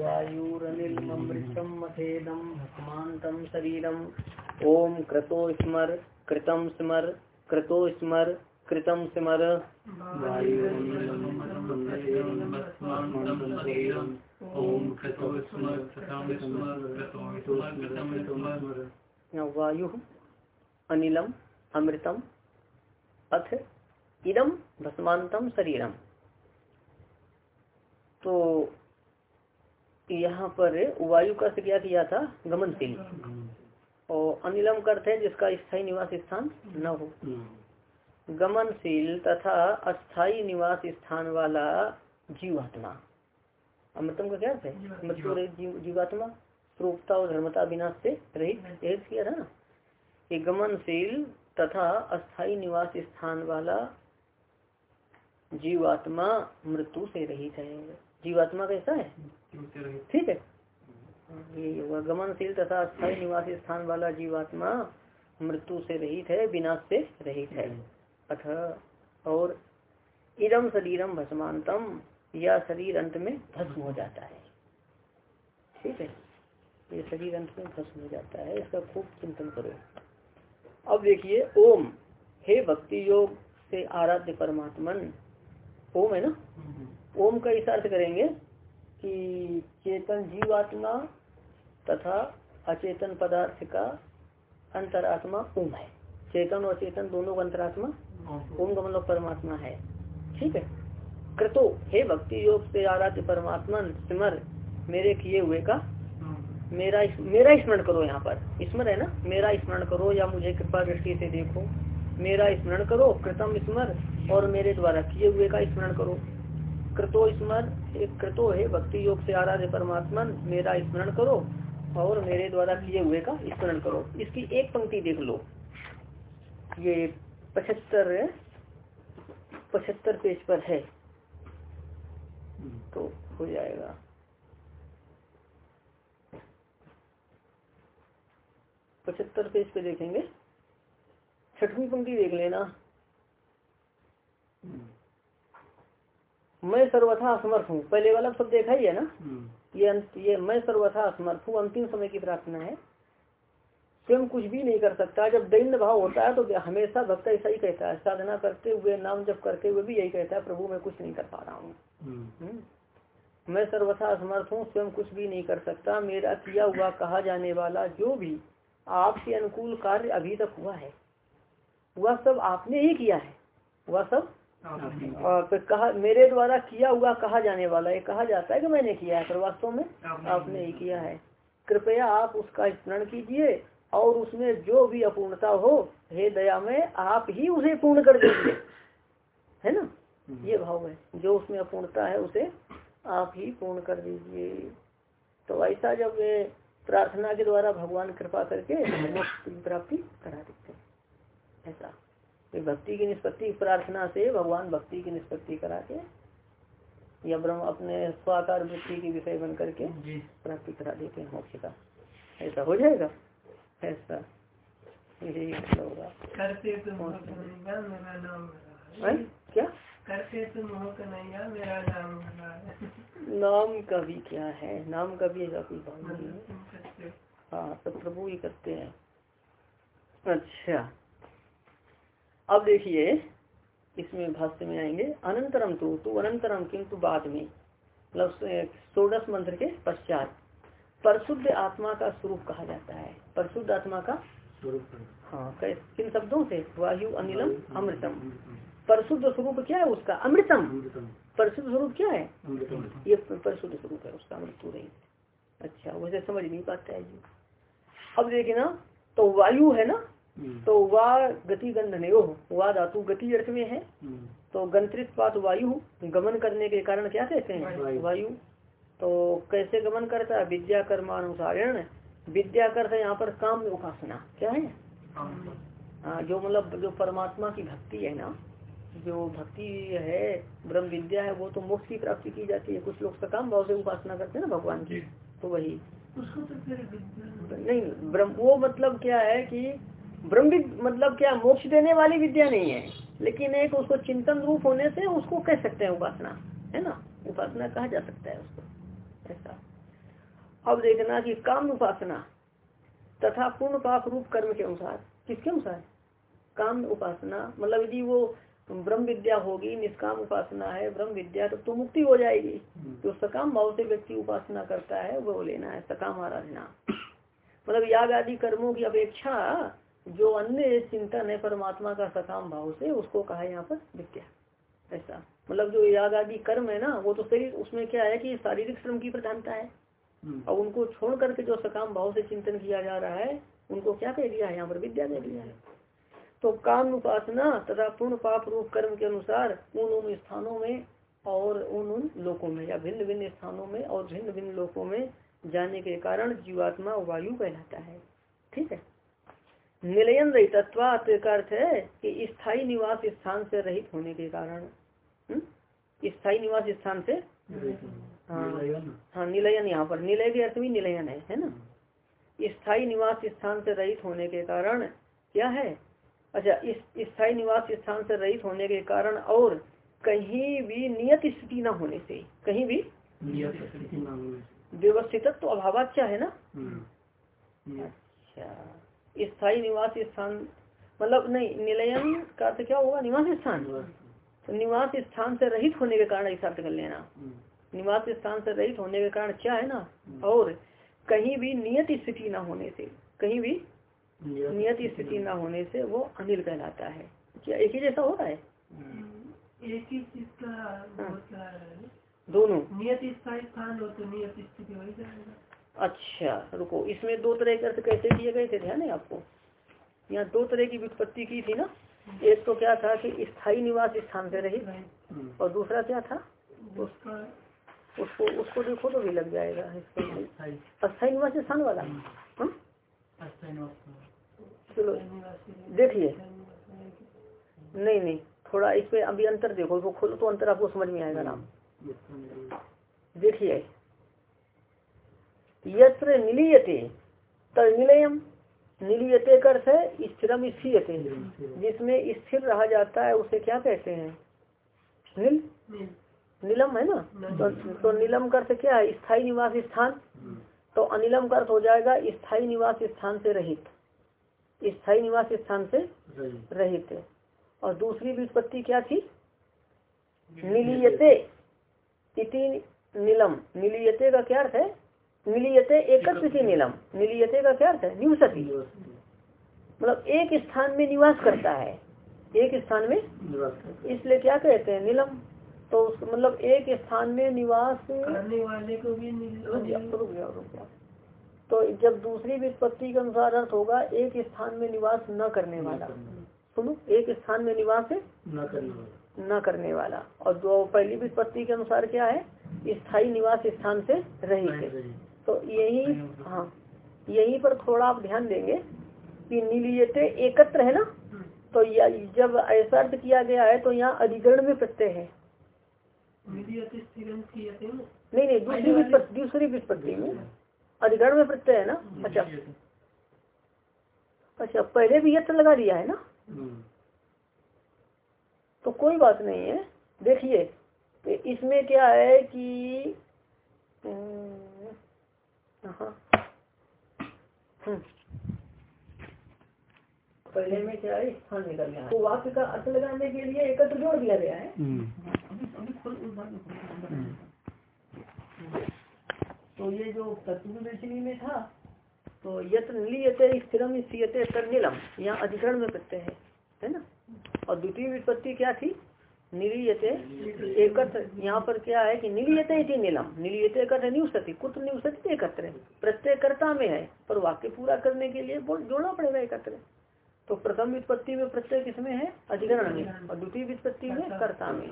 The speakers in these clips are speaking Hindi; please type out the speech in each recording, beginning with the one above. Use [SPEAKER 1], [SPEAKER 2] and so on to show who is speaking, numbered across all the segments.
[SPEAKER 1] वायुरनिलमृतम मथेदम भस्मांतम शरीरम। ओम क्रतो स्मर कृतम स्मर क्रतो स्मर कृतम स्मर। वायु अनिलम अमृतम अथ इदम भस्मांतम शरीरम। तो यहाँ पर वायु का क्या किया था गमनशील और अनिलम का अर्थ है जिसका स्थायी निवास स्थान न हो। गमनशील तथा अस्थाई निवास स्थान वाला जीवात्मा। अमृतम का क्या अर्थ है? मृत्यु जीव, जीवात्मा स्वरूपता और धर्मता विनाश से रहित। एक किया था ना? ये गमनशील तथा अस्थाई निवास स्थान वाला जीवात्मा मृत्यु से रहित है। जीवात्मा कैसा है? ठीक है। ये हुआ गमनशील तथा अस्थाई निवास स्थान वाला जीवात्मा मृत्यु से रहित है विनाश से रहित है। अथ और इदम शरीरम भस्मांतम या शरीर अंत में भस्म हो जाता है। ठीक है। ये शरीर अंत में भस्म हो जाता है इसका खूब चिंतन करो। अब देखिए ओम हे भक्ति योग से आराध्य परमात्मन। ओम है ना? ओम का इस अर्थ करेंगे कि चेतन जीवात्मा तथा अचेतन पदार्थ का अंतरात्मा ओम है। चेतन और चेतन दोनों का अंतरात्मा ओम का मतलब परमात्मा है। ठीक है? कृतो, हे भक्ति योग से आराध्य परमात्मा, स्मर मेरे किए हुए का मेरा मेरा स्मरण करो यहाँ पर। स्मर है ना? मेरा स्मरण करो या मुझे कृपा दृष्टि से देखो। मेरा स्मरण करो, कृतम स्मर और मेरे द्वारा किए हुए का स्मरण करो। कृतो स्मर, एक कृतो है, भक्ति योग से आराध्य परमात्मा, मेरा स्मरण करो और मेरे द्वारा किए हुए का स्मरण करो। इसकी एक पंक्ति देख लो। ये पचहत्तर पचहत्तर पेज पर है। तो हो जाएगा। पचहत्तर पेज पे देखेंगे। छठवीं पंक्ति देख लेना। मैं सर्वथा असमर्थ हूँ। पहले वाला सब देखा ही है ना? ये ये मैं सर्वथा असमर्थ हूँ अंतिम समय की प्रार्थना है। स्वयं कुछ भी नहीं कर सकता। जब दैन्य भाव होता है तो हमेशा भक्त ऐसा ही कहता है। साधना करते हुए नाम जब करते हुए भी यही कहता है प्रभु मैं कुछ नहीं कर पा रहा हूँ। मैं सर्वथा असमर्थ हूँ स्वयं कुछ भी नहीं कर सकता। मेरा किया हुआ कहा जाने वाला जो भी आपके अनुकूल कार्य अभी तक हुआ है वह सब आपने ही किया है। वह सब और कहा मेरे द्वारा किया हुआ कहा जाने वाला है? कहा जाता है कि मैंने किया है? पर वास्तव में आपने ही किया। है। कृपया आप उसका स्मरण कीजिए और उसमें जो भी अपूर्णता हो हे दया में आप ही उसे पूर्ण कर दीजिए। है ना? ये भाव है। जो उसमें अपूर्णता है उसे आप ही पूर्ण कर दीजिए। तो ऐसा जब प्रार्थना के द्वारा भगवान कृपा करके मोक्ष की प्राप्ति करा देते हैं। ऐसा। भक्ति की निष्पत्ति प्रार्थना से भगवान भक्ति की निष्पत्ति करा के या ब्रह्म अपने स्वाकार वृत्ति के विषय बन करके प्राप्ति करा देते हैं मोक्ष का। ऐसा हो जाएगा? ऐसा। यही मतलब होगा।
[SPEAKER 2] करते तो
[SPEAKER 1] क्या?
[SPEAKER 2] करते तो कन्हैया मेरा नाम
[SPEAKER 1] नाम का भी क्या है? नाम का भी ऐसा कोई भाव नहीं है। हाँ। सब प्रभु ही करते हैं। अच्छा। अब देखिए इसमें भाष्य में आएँगे अनंतरम तो तू अनंतरम किंतु बाद में मतलब सोडस मंत्र के पश्चात। परशुद्ध आत्मा का स्वरूप कहा जाता है। परशुद्ध आत्मा का
[SPEAKER 3] स्वरूप।
[SPEAKER 1] हाँ किन शब्दों से? वायु अनिलम अमृतम। परशुद्ध स्वरूप क्या है उसका? अमृतम।
[SPEAKER 3] अमृतम।
[SPEAKER 1] परशुद्ध स्वरूप क्या है? ये परशुद्ध स्वरूप है उसका मृत्यु नहीं। अच्छा वैसे समझ नहीं पाता है जी। अब देखिए ना तो वायु है ना तो वाह गति गंधने वाह धातु गति अर्थ में है। तो गंत्रित पात वायु गमन करने के कारण क्या कहते हैं? वायु। तो कैसे गमन करता है? विद्या कर्मानुसारण विद्या कर यहाँ पर काम उपासना। क्या है? हाँ जो मतलब जो परमात्मा की भक्ति है ना जो भक्ति है ब्रह्म विद्या है वो तो मोक्ष की प्राप्ति की जाती है। कुछ लोग सकाम भाव से उपासना करते हैं ना भगवान की। तो वही।
[SPEAKER 2] उसको तो
[SPEAKER 1] नहीं ब्रह्म वो मतलब क्या है कि ब्रह्म मतलब क्या मोक्ष देने वाली विद्या नहीं है। लेकिन एक उसको चिंतन रूप होने से उसको कह सकते हैं उपासना है ना? उपासना कहा जा सकता है उसको ऐसा। अब देखना कि काम उपासना तथा पूर्ण पाप रूप कर्म के अनुसार किसके अनुसार? काम उपासना मतलब यदि वो ब्रह्म विद्या होगी निष्काम उपासना है ब्रह्म विद्या तो, तो मुक्ति हो जाएगी। तो सकाम भाव से व्यक्ति उपासना करता है वो लेना है सकाम आराधना। मतलब याग आदि कर्मों की अपेक्षा जो अन्य चिंतन है परमात्मा का सकाम भाव से उसको कहा यहाँ पर विद्या। ऐसा। मतलब जो याग आदि कर्म है ना वो तो शरीर उसमें क्या है कि शारीरिक श्रम की प्रधानता है। और उनको छोड़ करके जो सकाम भाव से चिंतन किया जा रहा है उनको क्या कह दिया है? यहाँ पर विद्या कह दिया है। तो काम उपासना तथा पूर्ण पाप रूप कर्म के अनुसार उन उन स्थानों में और उन उन लोकों में या भिन्न भिन्न स्थानों में और भिन्न भिन्न लोकों में जाने के कारण जीवात्मा वायु कहलाता है। ठीक है? निलयन रहितत्वात का अर्थ है कि स्थायी निवास स्थान से रहित होने के कारण हम्म? स्थायी निवास स्थान से हाँ हाँ निलयन यहाँ पर निलय के अर्थ भी निलयन है है ना? स्थायी निवास स्थान से रहित होने के कारण क्या है? अच्छा इस स्थायी निवास स्थान से रहित होने के कारण और कहीं भी नियत स्थिति न होने से कहीं भी व्यवस्थित तो अभावाच्या है ना? अच्छा। स्थायी निवास स्थान मतलब नहीं निलयन का अर्थ क्या होगा? निवास स्थान। तो निवास स्थान से रहित होने के कारण ऐसा अर्थ कर लेना। निवास स्थान से रहित होने के कारण क्या है ना? और कहीं भी नियत स्थिति न होने से कहीं भी नियत स्थिति न होने से। वो अनिल कहलाता है। क्या एक ही जैसा हो रहा है?
[SPEAKER 2] एक ही चीज़ का
[SPEAKER 1] दोनों।
[SPEAKER 2] नियत स्थायी स्थान हो तो नियत स्थिति हो जाएगा
[SPEAKER 1] अच्छा रुको इसमें दो तरह के अर्थ कैसे किए गए थे? ध्यान है आपको? यहाँ दो तरह की व्युत्पत्ति की थी ना। एक तो क्या था कि स्थायी निवास स्थान से रही और दूसरा क्या था?
[SPEAKER 2] उसका
[SPEAKER 1] उसको उसको देखो तो भी लग जाएगा। अस्थायी निवास स्थान वाला? हाँ? चलो देखिए। नहीं नहीं थोड़ा इस पे अभी अंतर देखो इसको खोलो तो अंतर आपको समझ में आएगा नाम देखिए यत्र निलीयते तनिलयम निलीयते कर है स्थिरम स्थिरते जिसमें स्थिर रहा जाता है उसे क्या कहते हैं? नील? नीलम है ना? तो, तो नीलम का अर्थ क्या है? स्थायी निवास स्थान। तो अनिलम का अर्थ हो जाएगा स्थायी निवास स्थान से रहित। स्थायी निवास स्थान से रहित। और दूसरी व्युत्पत्ति क्या थी? निलियते। इति नीलम। निलियते का क्या अर्थ है? निलियते एकत्र की नीलम। निलियते का क्या अर्थ है? निवसती। मतलब एक स्थान में निवास करता है। एक स्थान में इसलिए क्या कहते हैं? नीलम। तो मतलब एक स्थान में निवास
[SPEAKER 2] करने वाले को भी
[SPEAKER 1] रुक गया रुक गया तो जब दूसरी विपत्ति के अनुसार अर्थ होगा एक स्थान में निवास न करने वाला। सुनो एक स्थान में निवास
[SPEAKER 3] न करने वाला।
[SPEAKER 1] न करने वाला। और दो पहली विपत्ति के अनुसार क्या है? स्थायी निवास स्थान से रहित तो यही हाँ यहीं पर थोड़ा आप ध्यान देंगे कि नीलियते एकत्र है ना? तो जब ऐसा अर्थ किया गया है तो यहाँ अधिकरण में प्रत्यय है। नहीं नहीं दूसरी विपत्ति दूसरी विपत्ति में अधिकरण में प्रत्यय है ना? अच्छा। अच्छा पहले भी यत्र लगा दिया है ना? तो कोई बात नहीं है। देखिए इसमें क्या है कि हाँ पहले में क्या है? स्थान निकल गया। तो वाक्य का अर्थ लगाने के लिए एकत्र जोड़ दिया गया है। तो ये जो तत्व में था तो यत्र नीयते स्थिरम स्थियते तरनीलम यहाँ अधिकरण में करते हैं है ना? और द्वितीय विपत्ति क्या थी? निलीयते एकत्र। यहाँ पर क्या है कि निलीयते इति नीलम। निलीयते एकत्र निवसती कुत्र निवसती एकत्र प्रत्यय कर्ता में है पर वाक्य पूरा करने के लिए जोड़ना पड़ेगा एकत्र। तो प्रथम विपत्ति में प्रत्यय किसमें है? अधिकरण में। और द्वितीय विपत्ति में कर्ता में।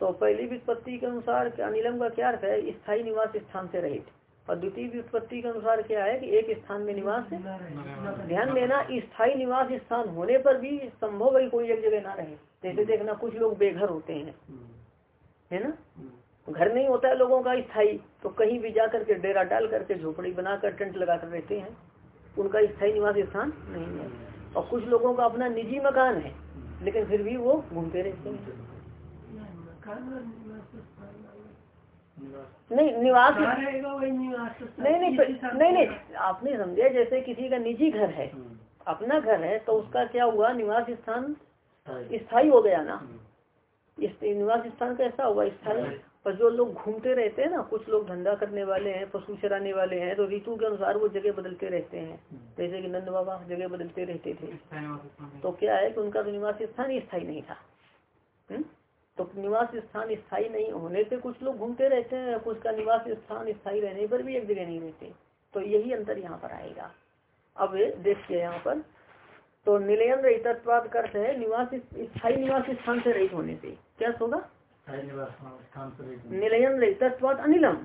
[SPEAKER 1] तो पहली विपत्ति के अनुसार अनिलम का क्या अर्थ है? स्थायी निवास स्थान से रहित। और द्वितीय व्युत्पत्ति के अनुसार क्या है कि एक स्थान में निवास ध्यान देना, स्थायी निवास स्थान होने पर भी संभव है कोई एक जगह ना रहे। जैसे देखना, कुछ लोग बेघर होते हैं। है ना? घर नहीं होता है लोगों का स्थायी तो कहीं भी जा करके डेरा डाल करके, झोपड़ी बनाकर, टेंट लगा कर रहते हैं। उनका स्थायी निवास स्थान नहीं है। और कुछ लोगों का अपना निजी मकान है, लेकिन फिर भी वो घूमते रहते हैं। नहीं निवास
[SPEAKER 2] निवास?
[SPEAKER 1] नहीं नहीं नहीं नहीं आपने समझे जैसे किसी का निजी घर है अपना घर है तो उसका क्या हुआ? निवास स्थान स्थायी। हो गया ना। इस निवास स्थान कैसा हुआ स्थायी। पर जो लोग घूमते रहते हैं ना कुछ लोग धंधा करने वाले हैं पशु चराने वाले हैं तो ऋतु के अनुसार वो जगह बदलते रहते हैं। जैसे कि नंद बाबा जगह बदलते रहते थे। तो क्या है कि उनका तो निवास स्थान ही स्थायी नहीं था। हम्म? तो निवास स्थान स्थायी नहीं होने पे कुछ लोग घूमते रहते हैं कुछ का निवास स्थान स्थायी रहने पर भी एक जगह नहीं रहते। तो यही अंतर यहाँ पर आएगा। अब देखिए यहाँ पर। तो निलयन रहितत्वाद करते है निवास स्थायी निवास स्थान से रहित होने से। क्या होगा? निलयन रहितत्वाद अनिलम।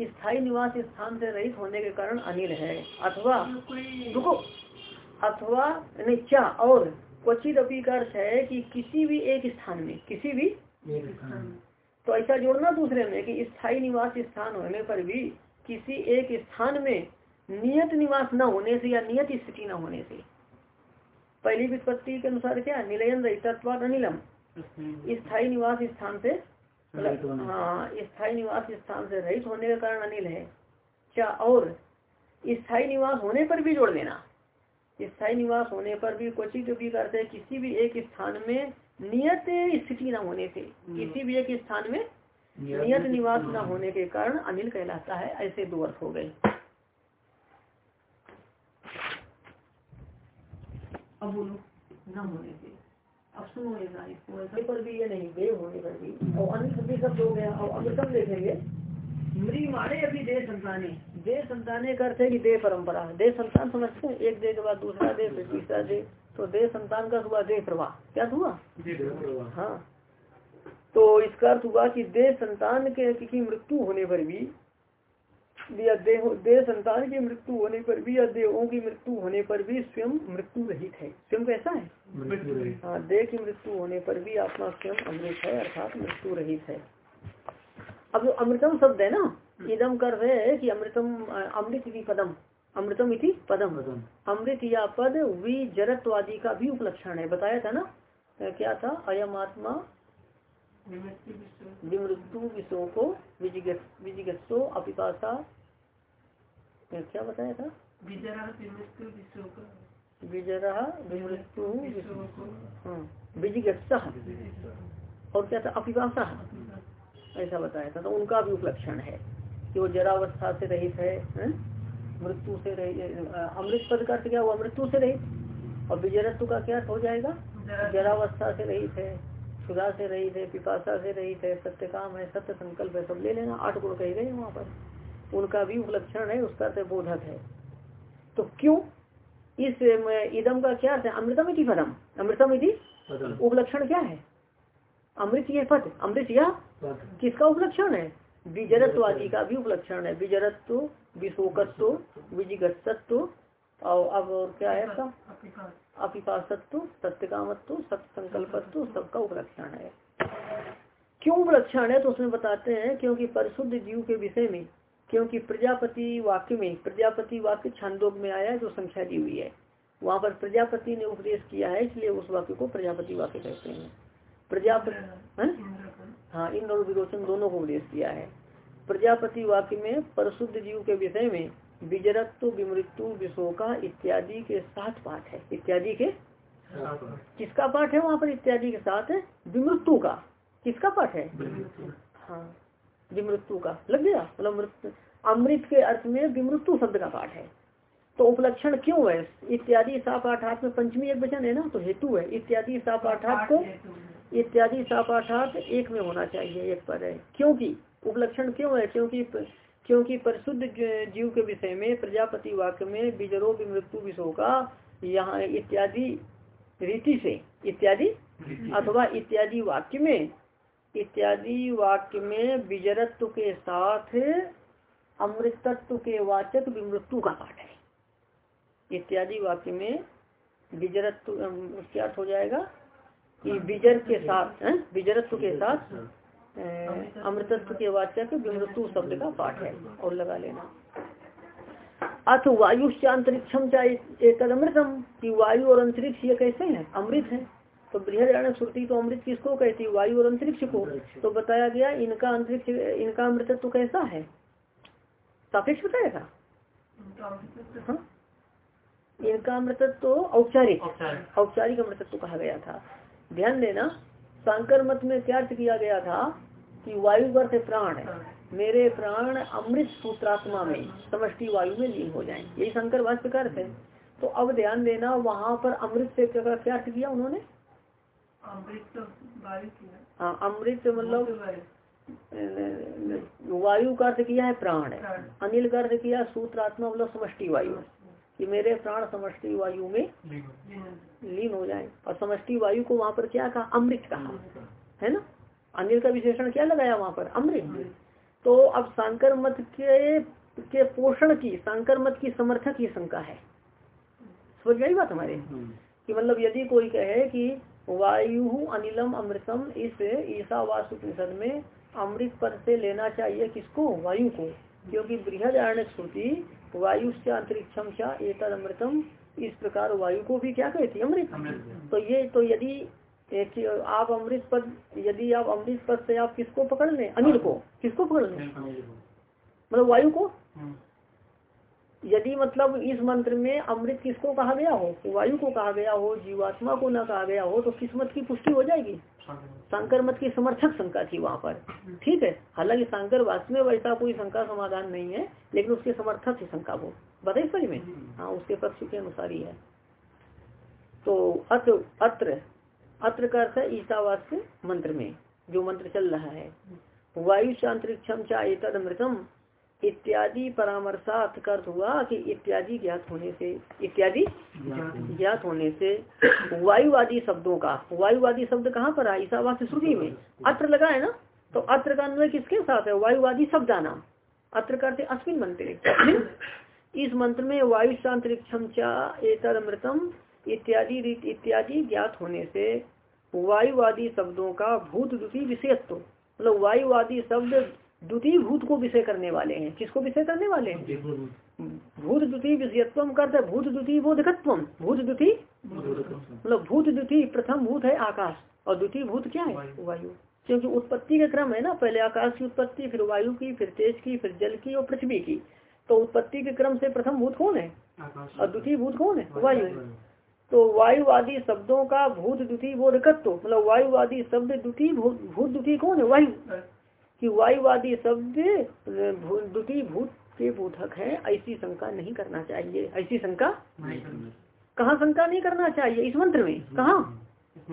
[SPEAKER 1] स्थायी निवास स्थान से रहित होने के कारण अनिल है। अथवा रुको। अथवा नहीं क्या? और। क्वचित अपी का अर्थ है कि किसी भी एक स्थान में किसी भी तो ऐसा जोड़ना दूसरे में कि स्थायी निवास स्थान होने पर भी किसी एक स्थान में नियत निवास न होने से या नियत स्थिति न होने से। पहली विपत्ति के अनुसार क्या? निलयन रहितत्वाद अनिलम। स्थायी। निवास स्थान से मतलब हाँ स्थायी निवास स्थान से रहित होने के कारण अनिल है। क्या? और स्थायी निवास होने पर भी जोड़ देना। स्थायी निवास होने पर भी क्वचित भी करते हैं किसी भी एक स्थान में नियत स्थिति न होने से किसी भी एक स्थान में नियत निवास न होने के कारण अनिल कहलाता है ऐसे दो अर्थ हो गए। अब बोलो न होने से। अब सुनो ऐसे पर भी ये नहीं वे होने पर भी। और भी शब्द हो गया और अमृतम देखेंगे। मृ मारे अभी देह संताने। देह संताने का अर्थ है कि देह परंपरा देह संतान समझते हैं एक देह के बाद दूसरा देह फिर तीसरा देह। तो देह संतान का हुआ देह प्रवाह। क्या हुआ? हाँ। तो इसका अर्थ हुआ कि देह संतान के किसी मृत्यु होने पर भी या देह देह संतान की मृत्यु होने पर भी या देहों की मृत्यु होने पर भी स्वयं मृत्यु रहित है। स्वयं कैसा है? हाँ देह की मृत्यु होने पर भी आत्मा स्वयं अमृत है अर्थात मृत्यु रहित है। अब जो अमृतम शब्द है ना इदम कर रहे है कि अमृतम अमृत की पदम। अमृतम इति पदम। अमृत या पद वी जरत्वादि का भी उपलक्षण है। बताया था ना क्या था? अयम आत्मा विमृत्यु विषयों को विजिगस्ो अपिपाशा क्या बताया था? विजरा विमृत्यु विजिगस्सा। और क्या था? अपिपाशा ऐसा बताया था तो उनका भी उपलक्षण है कि वो जरावस्था से रहित है, है? मृत्यु से रहित अमृत पद का क्या हुआ? मृत्यु से रहित। और विजरत्व का क्या हो जाएगा? जरावस्था। से रहित है सुधा से रहित है पिपासा से रहित है सत्य काम है सत्य संकल्प है सब ले लेना। आठ गुण कहे गए वहाँ पर। उनका भी उपलक्षण है उसका अर्थ बोधक है। तो क्यों? इस इदम का क्या है? अमृतम इति पदम अमृतम इति उपलक्षण क्या है? अमृत ये पद अमृत यह किसका उपलक्षण है? विजरत्व आदि का भी उपलक्षण है। विजरत्व विशोकत्व विजिगत्व और अब और क्या है आपका अपिपासत्व सत्य कामत्व सत्य संकल्पत्व सबका उपलक्षण है। क्यों उपलक्षण है? तो उसमें बताते हैं क्योंकि परिशुद्ध जीव के विषय में क्योंकि प्रजापति वाक्य में प्रजापति वाक्य छंदोग में आया जो संख्या दी हुई है। वहाँ पर प्रजापति ने उपदेश किया है इसलिए उस वाक्य को प्रजापति वाक्य कहते हैं। प्रजापति हाँ? इंद्र और विरोचन दोनों को उपदेश किया है। प्रजापति वाक्य में परशुद्ध जीव के विषय में विजरत्व विमृत्यु विशोका इत्यादि के साथ पाठ है। इत्यादि के? किसका पाठ है वहाँ पर इत्यादि के साथ? विमृत्यु का। किसका पाठ है? हाँ विमृत्यु का। लग गया? मतलब अमृत के अर्थ में विमृत्यु शब्द का पाठ है। तो उपलक्षण क्यों है? इत्यादि सा पाठार्थ में पंचमी एक वचन है ना तो हेतु है। इत्यादि सा पाठार्थ को इत्यादि सा पाठार्थ एक में होना चाहिए एक पर है। क्योंकि उपलक्षण क्यों है? क्योंकि क्योंकि परिशुद्ध जीव के विषय में प्रजापति वाक्य में बिजरो मृत्यु विषयों का यहाँ इत्यादि रीति से इत्यादि अथवा इत्यादि वाक्य में इत्यादि वाक्य में बिजरत्व के साथ अमृतत्व के वाचक विमृत्यु का पाठ है। इत्यादि वाक्य में बिजरत्व क्या हो जाएगा? कि बिजर के साथ बिजरत्व के साथ अमृतत्व के वाचक विमृत्यु शब्द का पाठ है और लगा लेना। अथ वायु अंतरिक्षम चाहे एक अमृतम। की वायु और अंतरिक्ष ये कैसे हैं? अमृत है। तो बृहद श्रुति तो अमृत किसको कहती है? वायु और अंतरिक्ष को। तो बताया गया इनका अंतरिक्ष इनका अमृतत्व तो कैसा है? सापेक्ष बताया था हाँ? इनका अमृतत्व औपचारिक। औपचारिक अमृतत्व कहा गया था। ध्यान देना शंकर मत में क्या अर्थ किया गया था कि वायु वर्ष प्राण है। मेरे प्राण अमृत सूत्रात्मा में समष्टि वायु में लीन हो जाए। यही शंकर भाष्य का अर्थ है। तो अब ध्यान देना वहाँ पर अमृत से क्या अर्थ किया उन्होंने? अमृत हाँ अमृत मतलब वायु। का अर्थ किया है। प्राण। अनिल का अर्थ किया सूत्रात्मा मतलब समष्टि वायु। कि मेरे प्राण समष्टि वायु में लीन हो जाए। और समष्टि वायु को वहाँ पर क्या कहा? अमृत कहा। है ना? अनिल का विशेषण क्या लगाया वहाँ पर? अमृत। तो अब सांकर मत के के पोषण की सांकर मत की समर्थक ये शंका है। समझ गई बात हमारे? कि मतलब यदि कोई कहे कि वायु अनिलम अमृतम इस ईसा उपनिषद में अमृत पद से लेना चाहिए किसको? वायु को। क्योंकि बृहद आरण श्रुति वायु से अंतरिक्षम क्या एक अमृतम इस प्रकार वायु को भी क्या कहती है? अमृत। तो ये तो यदि एक आप अमृत पद यदि आप अमृत पद से आप किसको पकड़ लें? अनिल को। किसको पकड़ लें? मतलब वायु को? हम्म। यदि मतलब इस मंत्र में अमृत किसको कहा गया हो? वायु को कहा गया हो जीवात्मा को न कहा गया हो तो किस्मत की पुष्टि हो जाएगी। शंकर। मत की समर्थक शंका थी वहाँ पर। ठीक है? हालाँकि शंकर वास्तव में वैसा कोई शंका समाधान नहीं है लेकिन उसके समर्थक थी शंका वो। बताइए सही में? हाँ उसके पक्ष के अनुसार ही है। तो अत्र अत्र अत्र का अर्थ है ईसावास्य मंत्र में जो मंत्र चल रहा है। वायु शांतरिक्षम चातद अमृतम इत्यादि परामर्शात का अर्थ हुआ कि इत्यादि ज्ञात होने से, इत्यादि ज्ञात होने से वायुवादी शब्दों का, वायुवादी शब्द कहाँ पर है ईसावास्य श्रुति में। अत्र लगा है ना? तो अत्र का अन्वय किसके साथ है? वायुवादी शब्द नाम अत्र करते अश्विन मंत्र इस मंत्र में वायु शांतरिक्षम चातद अमृतम इत्यादि इत्यादि ज्ञात होने से वायुवादी शब्दों का भूत द्वितीय विषयत्व मतलब वायुवादी शब्द द्वितीय भूत को विषय करने वाले हैं। किसको विषय करने वाले हैं? भूत द्वितीय विषयत्व करते भूत द्वितीय बोधकत्व। भूत द्वितीय? मतलब भूत द्वितीय प्रथम भूत है आकाश और द्वितीय भूत क्या है? वायु। क्योंकि उत्पत्ति का क्रम है ना पहले आकाश की उत्पत्ति फिर वायु की फिर तेज की फिर जल की और पृथ्वी की। तो उत्पत्ति के क्रम से प्रथम भूत कौन है? और द्वितीय भूत कौन है? वायु। तो वायुवादी शब्दों का भूत द्वितीय बोधकत्व मतलब वायुवादी शब्द द्वितीय भूत द्वितीय कौन है? वायु। कि वायुवादी शब्द द्वितीय भूत के बोधक है ऐसी शंका नहीं करना चाहिए। ऐसी शंका? कहाँ शंका नहीं करना चाहिए? इस मंत्र में? कहा?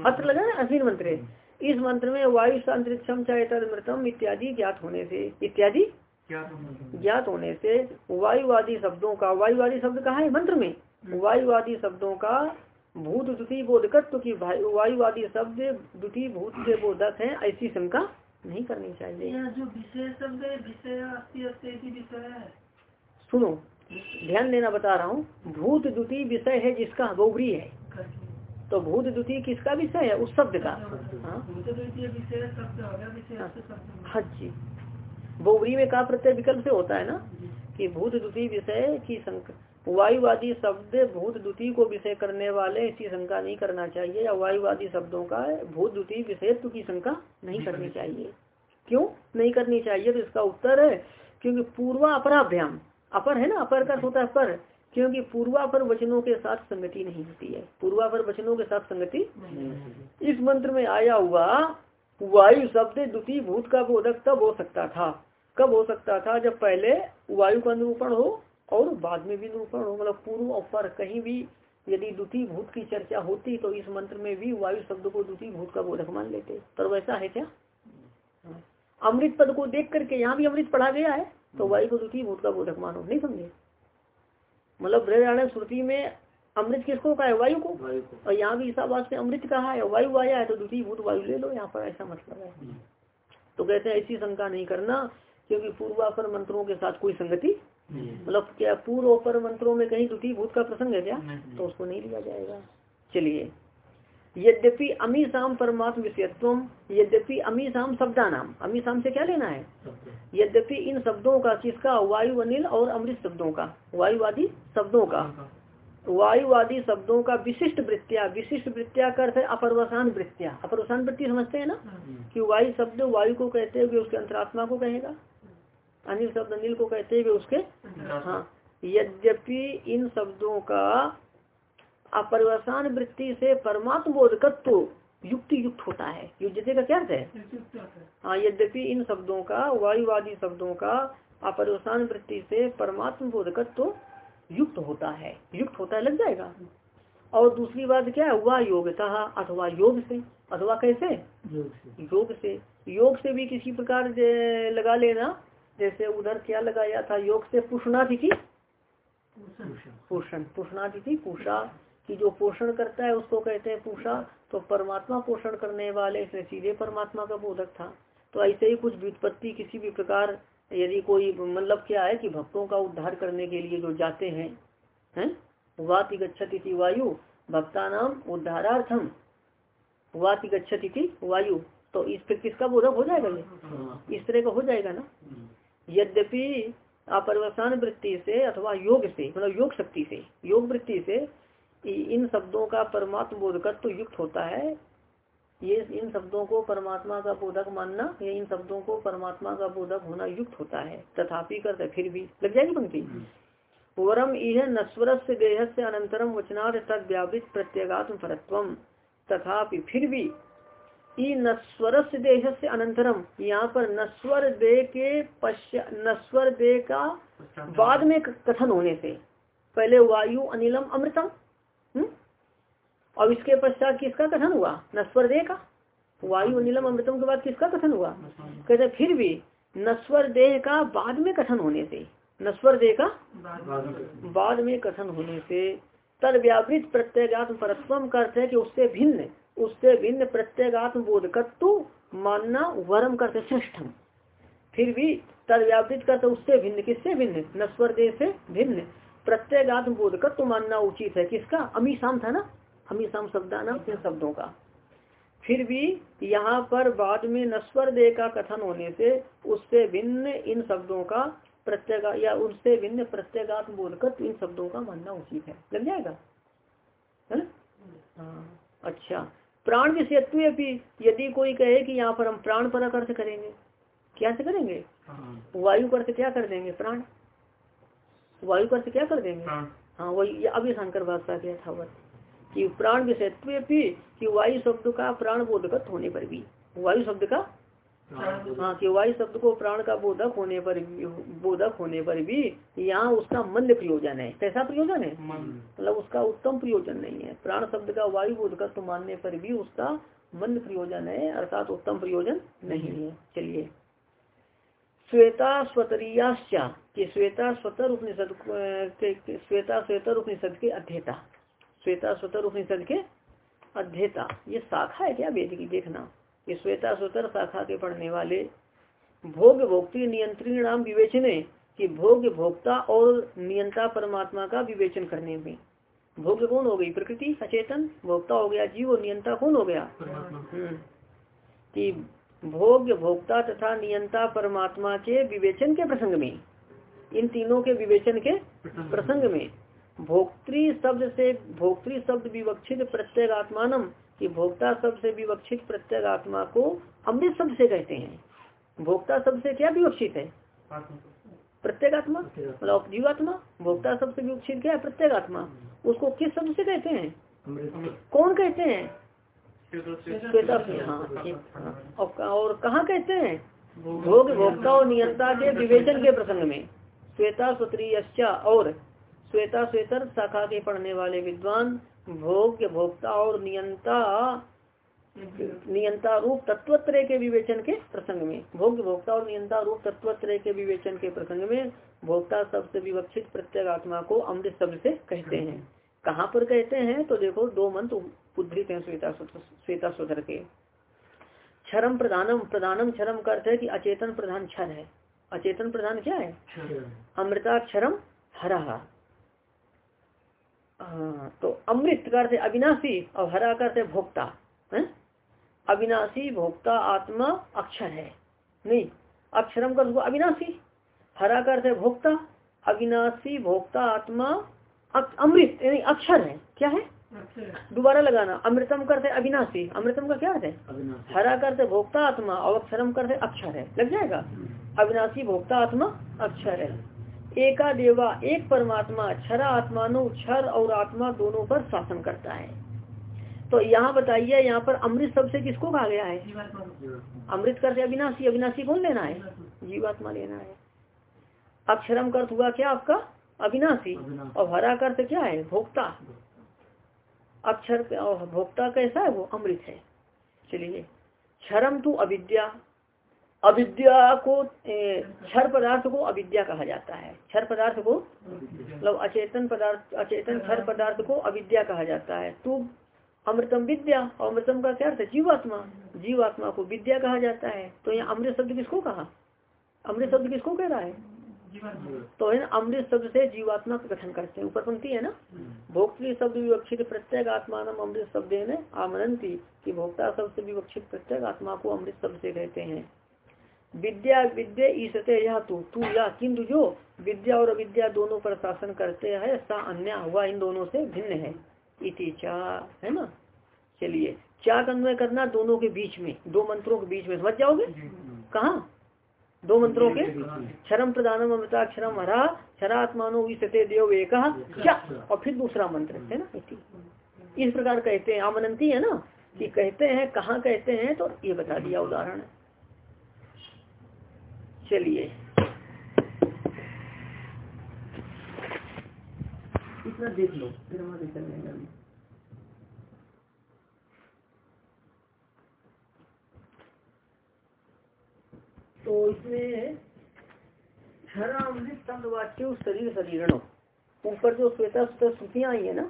[SPEAKER 1] अत्र लगा है असीन मंत्र इस मंत्र में वायु अंतरिक्षम चाहे मृतम इत्यादि ज्ञात होने से इत्यादि ज्ञात होने से वायुवादी शब्दों का वायुवादी शब्द कहा है? मंत्र में। वायुवादी शब्दों का भूत द्वितीय बोधकत्व की वायुवादी शब्द द्वितीय भूत के बोधक है ऐसी शंका नहीं करनी चाहिए।
[SPEAKER 2] जो विषय शब्द है
[SPEAKER 1] सुनो ध्यान देना बता रहा हूँ भूत द्वितीय विषय है जिसका गौरी है। तो भूत द्वितीय किसका विषय है? उस शब्द का। हाँ, हाँ जी। बोगरी में का प्रत्यय विकल्प से होता है ना? कि भूत द्वितीय विषय की वायुवादी शब्द भूत द्वितीय को विषय करने वाले इसकी शंका नहीं करना चाहिए या वायुवादी शब्दों का भूत द्वितीय विषयत्व की शंका नहीं करनी चाहिए। क्यों नहीं करनी चाहिए? तो इसका उत्तर है क्योंकि पूर्वा अपराभ्याम अपर है ना अपर का होता है पर क्योंकि पूर्वापर वचनों के साथ संगति नहीं होती है। पूर्वापर वचनों के साथ संगति इस मंत्र में आया हुआ वायु शब्द द्वितीय भूत का बोधक तब हो सकता था। कब हो सकता था? जब पहले वायु का निरूपण हो और बाद में भी निरूपण हो मतलब पूर्व और पर कहीं भी यदि द्वितीय भूत की चर्चा होती तो इस मंत्र में भी वायु शब्द को द्वितीय भूत का बोधक मान लेते। पर वैसा है क्या। अमृत पद को देख करके यहाँ भी अमृत पढ़ा गया है तो वायु को द्वितीय भूत का बोधक मानो नहीं समझे? मतलब बृहदारण श्रुति में अमृत किसको कहा है? वायु को। और यहाँ भी इसाबाद से अमृत कहा है वायु आया है तो द्वितीय भूत वायु ले लो यहाँ पर ऐसा मतलब है। हम्म। तो कहते हैं ऐसी शंका नहीं करना क्योंकि पूर्वापर मंत्रों के साथ कोई संगति मतलब क्या पूर्व पर मंत्रों में कहीं द्वितीय भूत का प्रसंग है क्या? तो उसको नहीं लिया जाएगा। चलिए। यद्यपि अमीसाम परमात्म विषयत्व यद्यपि अमीसाम शब्दा नाम अमीसाम से क्या लेना है? यद्यपि इन शब्दों का किसका? वायु अनिल और अमृत शब्दों का। वायुवादी शब्दों का। वायुवादी शब्दों का विशिष्ट वृत्तिया। विशिष्ट वृत्तिया कर अपरवसान वृत्तिया। अपरवसान वृत्ति समझते हैं ना? कि वायु शब्द वायु को कहते हुए उसके अंतरात्मा को कहेगा। अनिल शब्द अनिल को कहते हुए उसके हाँ यद्यपि इन शब्दों का अपरिवसान वृत्ति से परमात्म बोधकत्व युक्ति युक्त होता है। युजते का क्या है? हाँ। यद्यपि इन शब्दों का वायुवादी शब्दों का अपरिवसान वृत्ति से परमात्म बोधकत्व युक्त होता है। युक्त होता है लग जाएगा। और दूसरी बात क्या है? वह योग्यता अथवा योग से। अथवा कैसे? योग से। योग से। भी किसी प्रकार लगा लेना। जैसे उधर क्या लगाया था? योग से पुष्णादिति पोषण। पुष्णादिति पूषा की जो पोषण करता है उसको कहते हैं पूषा। तो परमात्मा पोषण करने वाले इसने सीधे परमात्मा का बोधक था। तो ऐसे ही कुछ व्युत्पत्ति किसी भी प्रकार यदि कोई मतलब क्या है कि भक्तों का उद्धार करने के लिए जो जाते हैं हैं? वाति गच्छति वायु भक्ता नाम उद्धारार्थम वाति गच्छति वायु। तो इस पर किसका बोधक हो जाएगा ये? हाँ। इस तरह का हो जाएगा ना? यद्यपि अपरिवर्तन वृत्ति से अथवा योग से मतलब योग शक्ति से योग वृत्ति से इन शब्दों का परमात्म बोधकत्व तो युक्त होता है ये इन शब्दों को परमात्मा का बोधक मानना या इन शब्दों को परमात्मा का बोधक होना युक्त होता है तथापि करते फिर भी। लग जाएगी पंक्ति? वरम यह नस्वर से देह से अनंतरम वचनार्थ तक व्यावृत प्रत्येगात्म परत्व तथापि फिर भी नस्वर से देह से अनंतरम यहाँ पर नस्वर दे के पश्चात नस्वर दे का बाद में कथन होने से। पहले वायु अनिलम अमृतम हम्म? और इसके पश्चात किसका कथन हुआ? नस्वर देह का। वायु अनिलम अमृतम के बाद किसका कथन हुआ? कहते फिर भी नस्वर देह का बाद में कथन होने से। नस्वर देह का बाद में कथन होने से। तद व्यावृत प्रत्येगात्म परस्पम करते हैं कि उससे भिन्न उससे भिन्न प्रत्येगात्म बोधकत्व मानना वरम करते श्रेष्ठम। फिर भी तद व्यावृत करते उससे भिन्न, किससे भिन्न? नस्वर से भिन्न। प्रत्येगात्म बोधकत्व मानना उचित है किसका? अमी शाम था ना? अमी शाम शब्दाना इन शब्दों का। फिर भी यहाँ पर बाद में नस्वर देह का कथन होने से उससे भिन्न इन शब्दों का प्रत्येगा, या उससे भिन्न प्रत्येगात्म बोधकत्व इन शब्दों का मानना उचित है। लग जाएगा? है ना? हाँ। अच्छा। प्राण विषयत्व भी यदि कोई कहे कि यहाँ पर हम प्राण पर अर्थ करेंगे क्या से करेंगे? हाँ। वायु कर क्या कर देंगे? प्राण? वायु कर क्या कर देंगे? हाँ वही अभी शंकर भाषा के यथावत कि प्राण विषयत्व भी कि वायु शब्द का प्राण बोधगत होने पर भी वायु शब्द का हाँ कि वायु शब्द को प्राण का बोधक होने पर बोधक होने पर भी यहाँ उसका मंद प्रयोजन है। कैसा प्रयोजन है? मतलब उसका उत्तम प्रयोजन नहीं है। प्राण शब्द का वायु बोधकत्व मानने पर भी उसका मंद प्रयोजन है अर्थात उत्तम प्रयोजन नहीं है। चलिए। श्वेता स्वतरियाश्चा कि श्वेता स्वतर उपनिषद श्वेता स्वेतर उपनिषद के अध्येता। श्वेता स्वतर उपनिषद के अध्येता। ये शाखा है क्या वेद की? देखना। श्वेता स्वतर शाखा के पढ़ने वाले भोग भोक्ति नियंत्रण नाम विवेचने कि भोग भोक्ता और नियंता परमात्मा का विवेचन करने में भोग कौन हो गई? प्रकृति अचेतन भोक्ता हो गया जीव और नियंता कौन हो गया? हम्म। कि भोग भोक्ता तथा नियंता परमात्मा के विवेचन के प्रसंग में इन तीनों के विवेचन के प्रसंग में। भोक्तृ शब्द से भोक्तृ शब्द विवक्षित प्रत्येगात्मान कि भोक्ता शब्द से विवक्षित प्रत्येक आत्मा को अमृत शब्द से कहते हैं। भोक्ता शब्द से क्या विवक्षित है? प्रत्येक आत्मा? मतलब जीवात्मा भोक्ता शब्द से विवक्षित क्या है? प्रत्येक आत्मा। उसको किस शब्द से कहते हैं? कौन कहते हैं? हाँ, हाँ। और कहाँ कहते हैं? भोग भोक्ता और नियंता के विवेचन के प्रसंग में। श्वेता सुत्री और श्वेता श्वेतर शाखा के पढ़ने वाले विद्वान भोग्य भोक्ता और नियंता नियंता रूप तत्वत्रय के विवेचन के प्रसंग में। भोग्य भोक्ता और नियंता रूप तत्वत्रय के विवेचन के प्रसंग में भोक्ता शब्द से विवक्षित प्रत्येक आत्मा को अमृत शब्द से कहते हैं। कहाँ पर कहते हैं? तो देखो दो मंत्र उद्धृत हैं श्वेता श्वेता सुधर के। क्षरम प्रधानम प्रधानम क्षरम का अर्थ है कि अचेतन प्रधान क्षर है। अचेतन प्रधान क्या है? अमृता क्षरम हरा। तो अमृत करते अविनाशी और हरा करते भोक्ता है? अविनाशी भोक्ता आत्मा अक्षर है। नहीं अक्षरम कर अविनाशी हरा करते भोक्ता अविनाशी भोक्ता आत्मा अमृत यानी अक्षर है। क्या है? दोबारा लगाना। अमृतम करते अविनाशी। अमृतम का क्या है? हरा करते भोक्ता आत्मा और अक्षरम करते अक्षर है। लग जाएगा? अविनाशी भोक्ता आत्मा अक्षर है। एका देवा एक परमात्मा क्षरा आत्मानो क्षर और आत्मा दोनों पर शासन करता है। तो यहाँ बताइए यहाँ पर अमृत शब्द से किसको कहा गया है? अमृत करते अविनाशी। अविनाशी कौन लेना है? जीवात्मा लेना है। अक्षरम कर्त हुआ क्या आपका? अविनाशी। और हरा कर्त क्या है? भोक्ता। अक्षर भोक्ता कैसा है? वो अमृत है। चलिए क्षरम तू अविद्या। अविद्या को क्षर पदार्थ को अविद्या कहा जाता है। क्षर पदार्थ को मतलब अचेतन पदार्थ, अचेतन क्षर पदार्थ को अविद्या कहा जाता है। तू अमृतम विद्या और अमृतम का क्या अर्थ है? जीवात्मा। जीवात्मा को विद्या कहा जाता है। तो यहाँ अमृत शब्द किसको कहा? अमृत शब्द किसको कह रहा है? तो है ना अमृत शब्द से जीवात्मा का गठन करते हैं। ऊपर पंक्ति है ना? भोक्तृ शब्द विवक्षित प्रत्येक आत्मा अमृत शब्द है आमनंती की भोक्ता शब्द से विवक्षित प्रत्येक आत्मा को अमृत शब्द से कहते हैं। विद्या विद्या ईसते यह तू तू या किंतु जो विद्या और अविद्या दोनों पर शासन करते हैं सा अन्य हुआ इन दोनों से भिन्न है। इति चा है ना? चलिए क्या अन्वय करना दोनों के बीच में दो मंत्रों के बीच में। समझ जाओगे? कहा? दो मंत्रों के? क्षरम प्रदानम अमृताक्षरम हरा क्षरात्मानो विशते देव एक क्या और फिर दूसरा मंत्र है ना? इस प्रकार कहते हैं आमनंती है ना? कि कहते हैं कहाँ कहते हैं तो ये बता दिया उदाहरण। चलिए। इतना देख लो फिर हम आगे चलेंगे अभी तो इसमें वाच्य शरीर शरीरणों ऊपर जो श्वेता श्रुतियाँ आई है ना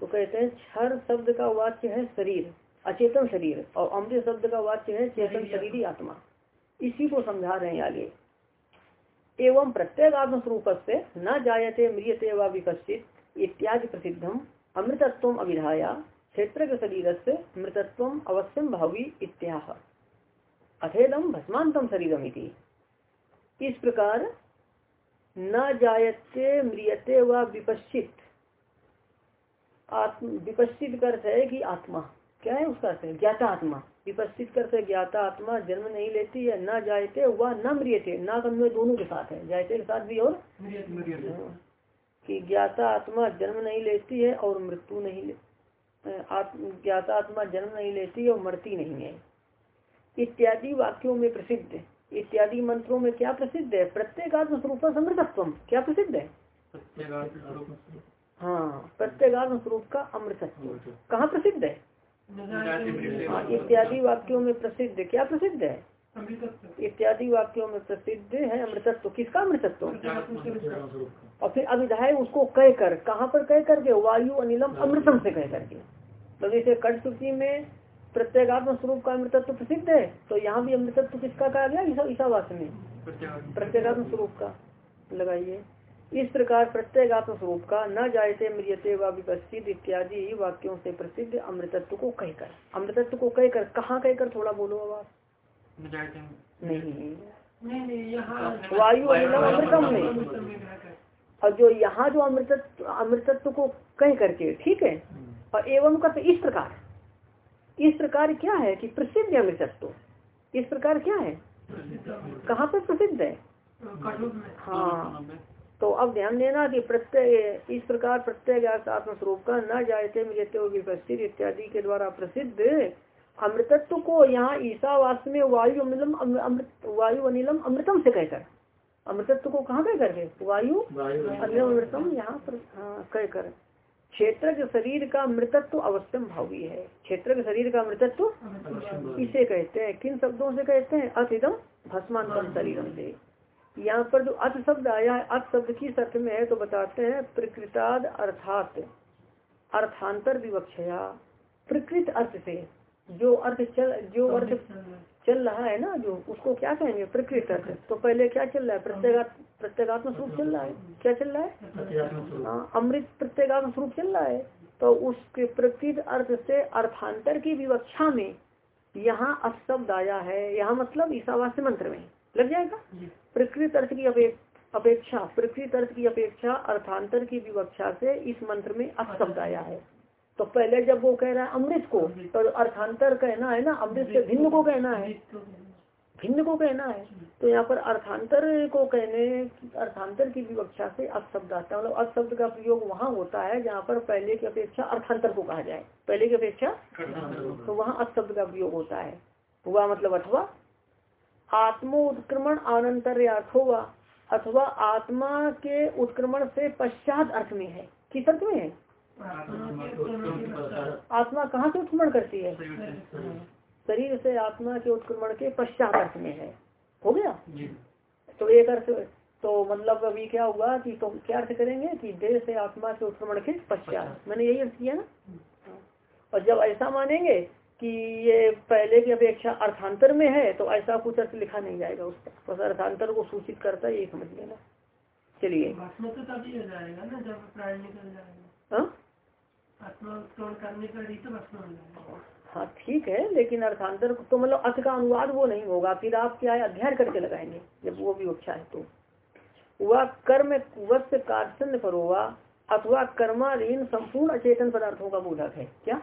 [SPEAKER 1] तो कहते हैं क्षर शब्द का वाच्य है शरीर अचेतन शरीर और अमृत शब्द का वाच्य है चेतन शरीर आत्मा। इसी को समझा रहे हैं आगे। एवं प्रत्येक आत्म स्वरूप से न जायते मृियते व विकसित इत्यादि प्रसिद्धम अमृतत्व अभिधाया क्षेत्र के शरीर से मृतत्व अवश्यम भावी इत्याह। अथेदम भस्मांतम शरीरम इस प्रकार न जायते मृियते व विपश्चित। आत्म विपश्चित अर्थ है कि आत्मा। क्या है उसका अर्थ? है ज्ञाता आत्मा। विपस्थित करते ज्ञाता आत्मा जन्म नहीं लेती है न जायते वह न मृियते न कन्वे दोनों के साथ है जायते के साथ भी और हाँ। कि ज्ञाता आत्मा जन्म नहीं लेती है और मृत्यु नहीं ले ज्ञाता आत्मा जन्म नहीं लेती है और मरती नहीं है। इत्यादि वाक्यों में प्रसिद्ध इत्यादि मंत्रों में क्या प्रसिद्ध है? प्रत्येक आत्म स्वरूप समृतत्व क्या प्रसिद्ध है? हाँ प्रत्येगात्म स्वरूप का अमृतत्व। कहाँ प्रसिद्ध हाँ, इत्यादि वाक्यों में प्रसिद्ध। क्या प्रसिद्ध है? इत्यादि वाक्यों में प्रसिद्ध है अमृतत्व। किसका अमृतत्व? और फिर अभिधाय उसको कह कर कहाँ पर कह करके वायु अनिलम अमृतम से कह करके तो जैसे कट सूची में प्रत्येगात्म स्वरूप का अमृतत्व प्रसिद्ध है तो यहाँ भी अमृतत्व किसका कहा गया? ईसावास में। प्रत्येगात्म स्वरूप का। लगाइए। इस प्रकार प्रत्येगात्म स्वरूप का न जायते मृियते व विपस्थित इत्यादि वाक्यों से प्रसिद्ध अमृतत्व को कहकर। अमृतत्व को कहकर कहाँ कहकर थोड़ा बोलो अब आप? नहीं। वायु अमृतम में और जो यहाँ जो अमृतत्व अमृतत्व को कह करके ठीक है? और एवं का तो इस प्रकार। इस प्रकार क्या है कि प्रसिद्ध अमृतत्व? इस प्रकार क्या है? कहाँ पर प्रसिद्ध है? हाँ। तो अब ध्यान देना कि प्रत्यय इस प्रकार प्रत्यय आत्म स्वरूप का न जायते मिलते इत्यादि के द्वारा प्रसिद्ध अमृतत्व को यहाँ ईसावास में वायु अनिलम अमृत वायु अनिलम अमृतम से कहकर अमृतत्व को कहाँ कह करके वायु अनिलम अमृतम यहाँ पर हाँ, कहकर। क्षेत्र के शरीर का मृतत्व अवश्यम भावी है। क्षेत्र के शरीर का मृतत्व इसे कहते हैं किन शब्दों से कहते हैं? अतिदम भस्मांतम शरीरम से। यहाँ पर जो अर्थ शब्द आया है अर्थ शब्द की अर्थ में है तो बताते हैं प्रकृताद अर्थात अर्थांतर विवक्षया प्रकृत अर्थ से जो अर्थ चल जो अर्थ चल रहा है। ना जो उसको क्या कहेंगे? प्रकृत अर्थ। तो पहले क्या चल रहा है? प्रत्येगात प्रत्येगात्म स्वरूप चल रहा है। क्या चल रहा है? हाँ अमृत प्रत्येगात्म स्वरूप चल रहा है। तो उसके प्रकृत अर्थ से अर्थांतर की विवक्षा में यहाँ अशब्द आया है। यहाँ मतलब ईसावास्य मंत्र में। लग जाएगा? प्रकृत अर्थ की अपेक्षा प्रकृत अर्थ की अपेक्षा अर्थांतर की विवक्षा से इस मंत्र में अशब्द आया है। तो पहले जब वो कह रहा है अमृत को तो अर्थांतर कहना है ना अमृत से भिन्न को कहना है। भिन्न को कहना है। तो यहाँ पर अर्थांतर को कहने अर्थांतर की विवक्षा से अशब्द आता है। मतलब अशब्द का प्रयोग वहाँ होता है जहाँ पर पहले की अपेक्षा अर्थांतर को कहा जाए। पहले की अपेक्षा तो वहाँ अशब्द का प्रयोग होता है। हुआ मतलब अथवा आत्मो उत्क्रमण अनंतर अर्थ होगा अथवा आत्मा के उत्क्रमण से पश्चात अर्थ में है। किस अर्थ में है? आत्मा कहाँ से उत्क्रमण करती है? शरीर से आत्मा के उत्क्रमण के पश्चात अर्थ में है। हो गया? तो एक अर्थ तो मतलब अभी क्या हुआ कि तो क्या अर्थ करेंगे कि देह से आत्मा के उत्क्रमण के पश्चात। मैंने यही अर्थ किया ना? और जब ऐसा मानेंगे कि ये पहले की अपेक्षा अर्थांतर में है तो ऐसा कुछ अर्थ लिखा नहीं जाएगा उसका बस अर्थांतर को सूचित करता है ये समझ लेना। चलिए। हाँ ठीक है लेकिन अर्थांतर तो मतलब अर्थ का अनुवाद वो नहीं होगा फिर आप क्या है अध्ययन करके लगाएँगे जब वो भी अच्छा है तो। वह कर्म वत्स कार्सन पर होगा अथवा कर्माधीन संपूर्ण अचेतन पदार्थों का बोधक है। क्या?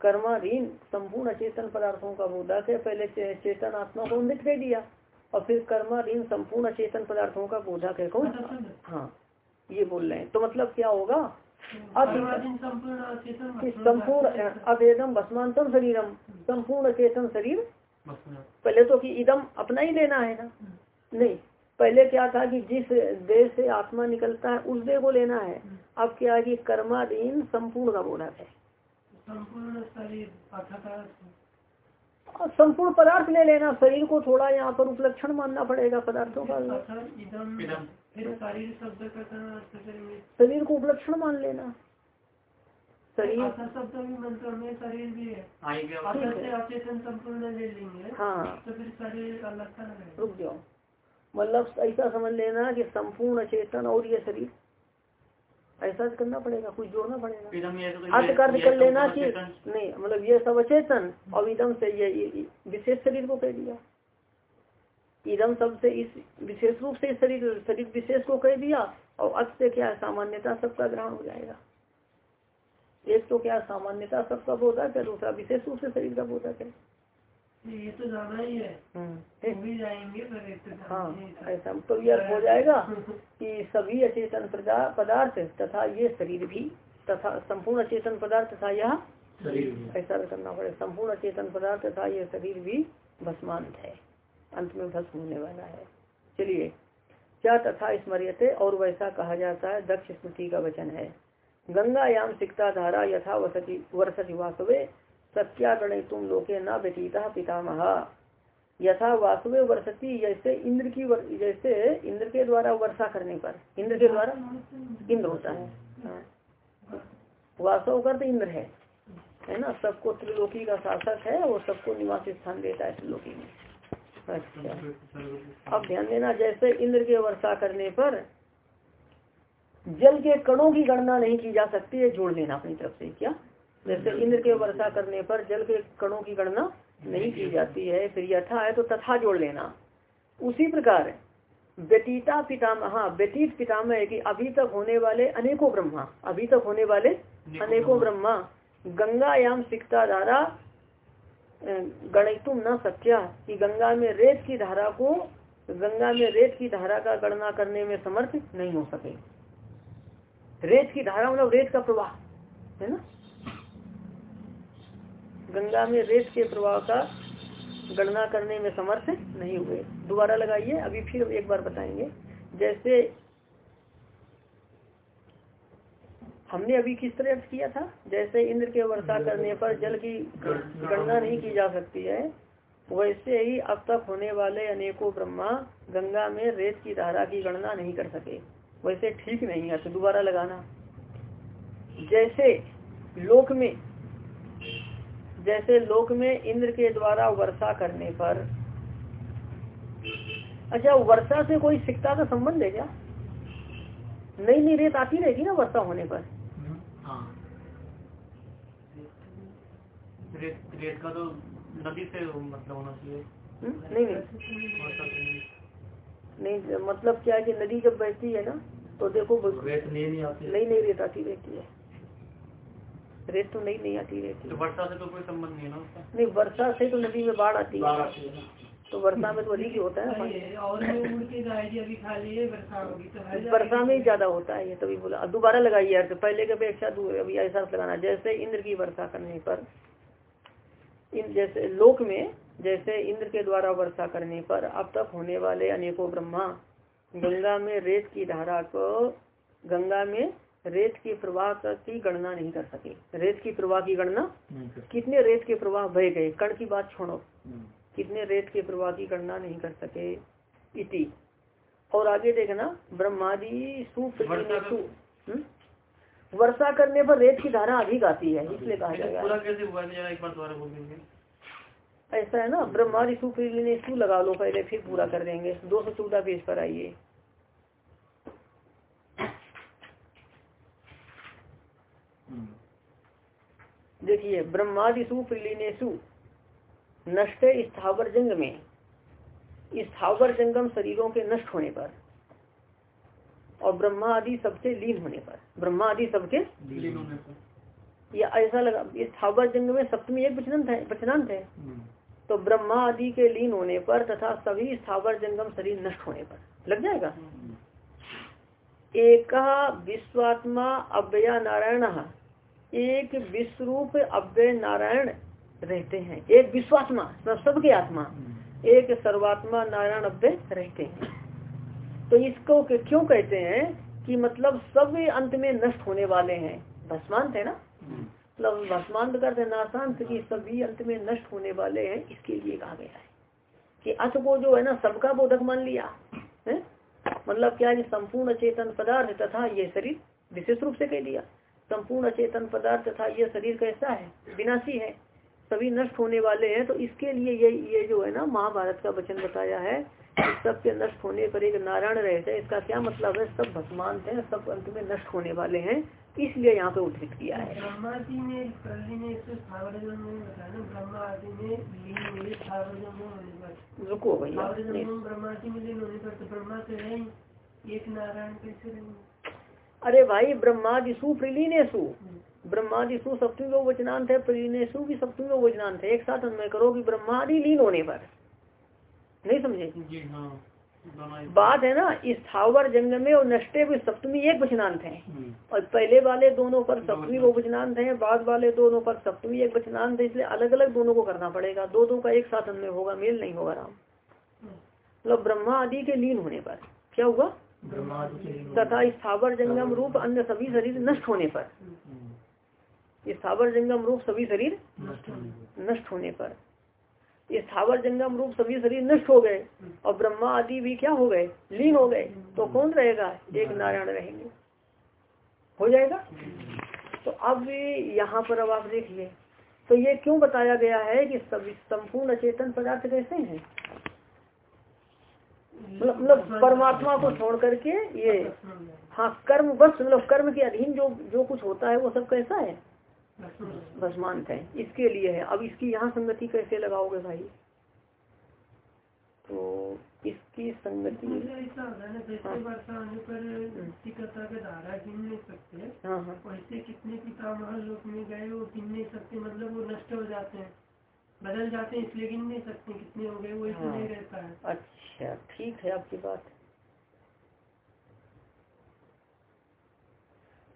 [SPEAKER 1] कर्माधीन संपूर्ण अचेतन पदार्थों का। बोधक है पहले चेतन आत्मा को अमृत कह दिया और फिर कर्माधीन संपूर्ण अचेतन पदार्थों का बोधक है कौन? हाँ ये बोल रहे हैं। तो मतलब क्या होगा? संपूर्ण अवेदम भस्मांतम शरीरम संपूर्ण चेतन शरीर? पहले तो कि इदम अपना ही लेना है ना? नहीं पहले क्या था कि जिस देह से आत्मा निकलता है उस देह को लेना है। अब क्या है कि कर्माधीन संपूर्ण का बोधक है। संपूर्ण पदार्थ। ले लेना। शरीर को थोड़ा यहाँ पर उपलक्षण मानना पड़ेगा पदार्थों का। शरीर को उपलक्षण मान लेना। शरीर शब्द भी मंत्र में शरीर भी है। संपूर्ण ले लेंगे हाँ। तो फिर शरीर अलग रुक जाओ। मतलब ऐसा समझ लेना कि संपूर्ण चेतन और ये शरीर। ऐसा करना पड़ेगा कुछ जोड़ना पड़ेगा। अर्थ कर्थ कर लेना कि नहीं मतलब ये सब अचेतन और इदम से ये विशेष शरीर को कह दिया। इदम शब्द से इस विशेष रूप से शरीर शरीर विशेष को कह दिया और अर्थ से क्या सामान्यता सबका ग्रहण हो जाएगा। एक तो क्या सामान्यता सबका बोधक है दूसरा विशेष रूप से शरीर का बोधक है। ये तो जाना ही है। हम्म। भी जाएँगे हाँ ऐसा तो यह हो जाएगा कि सभी अचेतन पदार्थ तथा ये शरीर भी तथा संपूर्ण अचेतन पदार्थ तथा यह ऐसा करना पड़ेगा। संपूर्ण अचेतन पदार्थ तथा ये शरीर भी भस्मांत है। अंत में भस्म होने वाला है। चलिए क्या तथा स्मरियते और वैसा कहा जाता है दक्ष स्मृति का वचन है। गंगायाम सिक्ता धारा यथा वसती वर्षति वासवे सत्यागण तुम लोके न व्यतीता पितामह। यथा वासुवे वर्षति जैसे इंद्र की वर, जैसे इंद्र के द्वारा वर्षा करने पर। इंद्र के द्वारा? इंद्र होता है। हाँ। वासव कर तो इंद्र है। है ना? सबको त्रिलोकी का शासक है और सबको निवास स्थान देता है त्रिलोकी में। अच्छा। अब ध्यान देना जैसे इंद्र के वर्षा करने पर जल के कणों की गणना नहीं की जा सकती है जोड़ देना अपनी तरफ़ से। क्या? जैसे इंद्र के वर्षा करने पर जल के कणों की गणना नहीं की जाती है फिर यथा है तो तथा जोड़ लेना। उसी प्रकार व्यतीता पितामह व्यतीत पितामह है कि अभी तक होने वाले अनेकों ब्रह्मा अभी तक होने वाले अनेकों ब्रह्मा। गंगायाम सिकता धारा गणितुम न सक्या कि गंगा में रेत की धारा को गंगा में रेत की धारा का गणना करने में समर्थ नहीं हो सके। रेत की धारा मतलब रेत का प्रवाह है ना? गंगा में रेत के प्रवाह का गणना करने में समर्थ नहीं हुए। दोबारा लगाइए अभी फिर एक बार बताएँगे। जैसे हमने अभी किस तरह अर्थ किया था? जैसे इंद्र के वर्षा करने पर जल की गणना नहीं की जा सकती है वैसे ही अब तक होने वाले अनेकों ब्रह्मा गंगा में रेत की धारा की गणना नहीं कर सके। वैसे ठीक नहीं है तो दोबारा लगाना। जैसे लोक में जैसे लोक में इंद्र के द्वारा वर्षा करने पर। अच्छा वर्षा से कोई सिक्ता का संबंध है क्या? नई नई रेत आती रहेगी ना वर्षा होने पर। हाँ।
[SPEAKER 3] रेत, रेत का तो नदी से मतलब होना चाहिए।
[SPEAKER 1] हम्म? नहीं नहीं। नहीं मतलब क्या है कि नदी जब बहती है ना तो देखो
[SPEAKER 3] रेत नहीं नहीं आती
[SPEAKER 1] नई नई रेत आती रहती है। रेत तो नई नहीं आती रहती।
[SPEAKER 3] तो वर्षा से तो कोई संबंध नहीं है ना उसका?
[SPEAKER 1] नहीं वर्षा से तो नदी में बाढ़ आती है।
[SPEAKER 3] आती है ना।
[SPEAKER 1] तो वर्षा में तो अधिक ही होता है ना पानी।
[SPEAKER 2] ये और में उड़ के जाएगी अभी खा लिए वर्षा होगी तो
[SPEAKER 1] वर्षा में ही ज़्यादा होता है ये तभी बोला। अब दोबारा लगाइए अर्थ पहले के अपेक्षा अभी ऐसा लगाना। जैसे इंद्र की वर्षा करने पर इन जैसे लोक में जैसे इंद्र के द्वारा वर्षा करने पर अब तक होने वाले अनेकों ब्रह्मा गंगा में रेत की धारा को गंगा में रेत के प्रवाह की गणना नहीं कर सके। रेत की प्रवाह की गणना कितने रेत के प्रवाह बह गए? कण की बात छोड़ो। कितने रेत के प्रवाह की गणना नहीं कर सके? इति। और आगे देखना ब्रह्मादि
[SPEAKER 3] वर्षा
[SPEAKER 1] हम्म? वर्षा करने पर रेत की धारा अधिक आती है इसलिए कहा
[SPEAKER 3] पूरा
[SPEAKER 1] जाएगा।
[SPEAKER 3] कैसे एक बार दोबारा
[SPEAKER 1] ऐसा है ना ब्रह्मादि सुप्रीनेसु लगा लो पहले फिर पूरा कर देंगे। दो सौ चौदह पेज पर आइए। देखिए ब्रह्मादिशु प्रीलिनेशु नष्ट स्थावर जंग में स्थावर जंगम शरीरों के नष्ट होने पर और ब्रह्मा आदि सबसे लीन होने पर ब्रह्मा आदि सबके
[SPEAKER 3] लीन होने पर।
[SPEAKER 1] या ऐसा लगा स्थावर जंग में सप्तमी एक वचनांत है वचनांत है तो ब्रह्मा आदि के लीन होने पर तथा सभी स्थावर जंगम शरीर नष्ट होने पर। लग जाएगा? एक विश्वात्मा अव्यया नारायण एक विश्वरूप अव्यय नारायण रहते हैं। एक विश्वात्मा मतलब सबके आत्मा। एक सर्वात्मा नारायण अव्यय रहते हैं। तो इसको क्यों कहते हैं कि मतलब सब अंत में नष्ट होने वाले हैं? भस्मांत है ना? मतलब भस्मांत करते नाशांत की सभी अंत में नष्ट होने वाले हैं, इसके लिए कहा गया है। कि अथ को जो है ना, सबका बोधक मान लिया। है? मतलब क्या संपूर्ण चेतन पदार्थ तथा ये शरीर विशेष रूप से कह दिया। संपूर्ण अचेतन पदार्थ तथा ये शरीर कैसा है? विनाशी है। सभी नष्ट होने वाले हैं तो इसके लिए ये ये जो है ना महाभारत का वचन बताया है कि सबके नष्ट होने पर एक नारायण रहते हैं। इसका क्या मतलब है? सब भस्मांत है सब अंत में नष्ट होने वाले हैं इसलिए यहाँ पे उद्धृत किया है। रुको भैया अरे भाई ब्रह्मादिशु प्रिलीनेशु ब्रह्मादिशु सप्तमी वचनांत है प्रिलीनेशु भी सप्तमी वचनांत है एक साथ अन्वय करो कि ब्रह्मादि लीन होने पर। नहीं समझे?
[SPEAKER 3] हाँ
[SPEAKER 1] बात है ना इस स्थावर जंग में और नष्टे भी सप्तमी एक वचनांत है
[SPEAKER 3] हम्म।
[SPEAKER 1] और पहले वाले दोनों पर सप्तमी वो वचनांत है बाद वाले दोनों पर सप्तमी एक वचनांत है इसलिए अलग अलग दोनों को करना पड़ेगा। दो दो का एक साथ अन्वय होगा मेल नहीं होगा राम। मतलब ब्रह्मा आदि के लीन होने पर। क्या हुआ? तथा स्थावर जंगम रूप अन्य सभी शरीर नष्ट होने पर। स्थावर जंगम रूप सभी शरीर
[SPEAKER 3] नष्ट होने पर।
[SPEAKER 1] स्थावर जंगम रूप सभी शरीर नष्ट हो गए और ब्रह्मा आदि भी क्या हो गए? लीन हो गए। तो कौन रहेगा? एक नारायण रहेंगे। हो जाएगा? तो अब यहाँ पर अब आप देखिए। तो ये क्यों बताया गया है कि सभी संपूर्ण चेतन पदार्थ कैसे हैं? मतलब मतलब परमात्मा को छोड़ करके ये हाँ कर्म बस मतलब कर्म के अधीन जो जो कुछ होता है वो सब कैसा है? भस्मांत है। इसके लिए है। अब इसकी यहाँ संगति कैसे लगाओगे भाई? तो इसकी संगति
[SPEAKER 2] है
[SPEAKER 1] हाँ। हाँ
[SPEAKER 2] कितने पितामह लोक में गए वो गिन नहीं सकते? मतलब वो नष्ट हो जाते हैं। बदल जाते हैं इसलिए गिन नहीं सकते कितने हो गए वो
[SPEAKER 1] हाँ।
[SPEAKER 2] नहीं रहता है।
[SPEAKER 1] अच्छा ठीक है आपकी बात।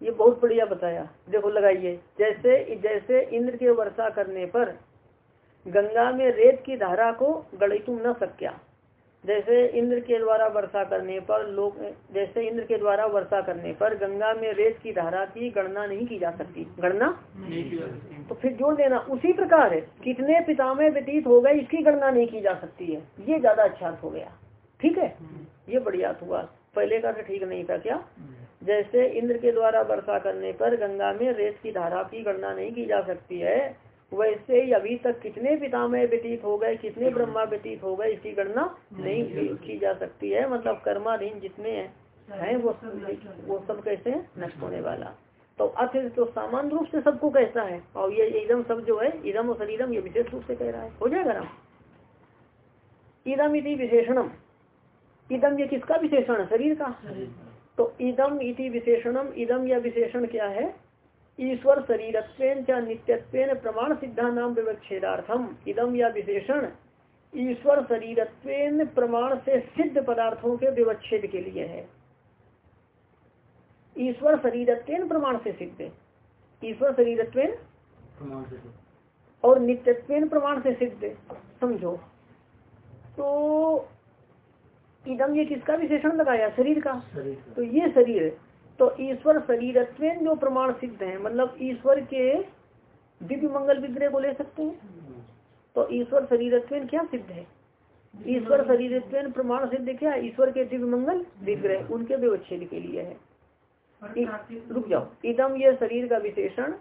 [SPEAKER 1] ये बहुत बढ़िया बताया। देखो लगाइए। जैसे जैसे इंद्र के वर्षा करने पर गंगा में रेत की धारा को गणितुम न सक्या जैसे इंद्र के द्वारा वर्षा करने पर लोग जैसे इंद्र के द्वारा वर्षा करने पर गंगा में रेत की धारा की गणना नहीं की जा सकती। गणना?
[SPEAKER 3] नहीं की जा सकती।
[SPEAKER 1] तो फिर जोड़ देना उसी प्रकार है। कितने पितामह व्यतीत हो गए इसकी गणना नहीं की जा सकती है। ये ज़्यादा अच्छा हो गया। ठीक है? ये बढ़िया हुआ। पहले का तो ठीक नहीं था क्या? जैसे इंद्र के द्वारा वर्षा करने पर गंगा में रेत की धारा की गणना नहीं की जा सकती है वैसे ही अभी तक कितने पितामह व्यतीत हो गए कितने ब्रह्मा व्यतीत हो गए इसकी गणना नहीं की- जा सकती है। मतलब कर्माधीन जितने हैं हैं वो वो सब कैसे? नष्ट होने वाला। तो अथ तो सामान्य रूप से सबको कैसा है? और ये इदम सब जो है इदम और शरीरम ये विशेष रूप से कह रहा है। हो जाएगा ना? इदम इति विशेषणम। इदम ये किसका विशेषण है? शरीर का। तो इदम इति विशेषणम इदम या विशेषण क्या है? ईश्वर शरीरत्व नित्यत्व प्रमाण सिद्धा नाम विवक्षेदार्थम इदम या विशेषण ईश्वर शरीरत्व प्रमाण से सिद्ध पदार्थों के विवच्छेद के लिए है। ईश्वर शरीरत्व प्रमाण से सिद्ध ईश्वर शरीरत्व और नित्यत्व प्रमाण से सिद्ध समझो। तो इदम ये किसका विशेषण लगाया? शरीर का। तो ये शरीर तो ईश्वर शरीरत्व जो प्रमाण सिद्ध है मतलब ईश्वर के दिव्य मंगल विग्रह को ले सकते हैं। तो ईश्वर शरीरत्व क्या सिद्ध है? ईश्वर शरीरत्व प्रमाण सिद्ध क्या ईश्वर के दिव्य मंगल विग्रह, उनके व्यवच्छेद के लिए है। रुक जाओ। इदम ये शरीर का विशेषण,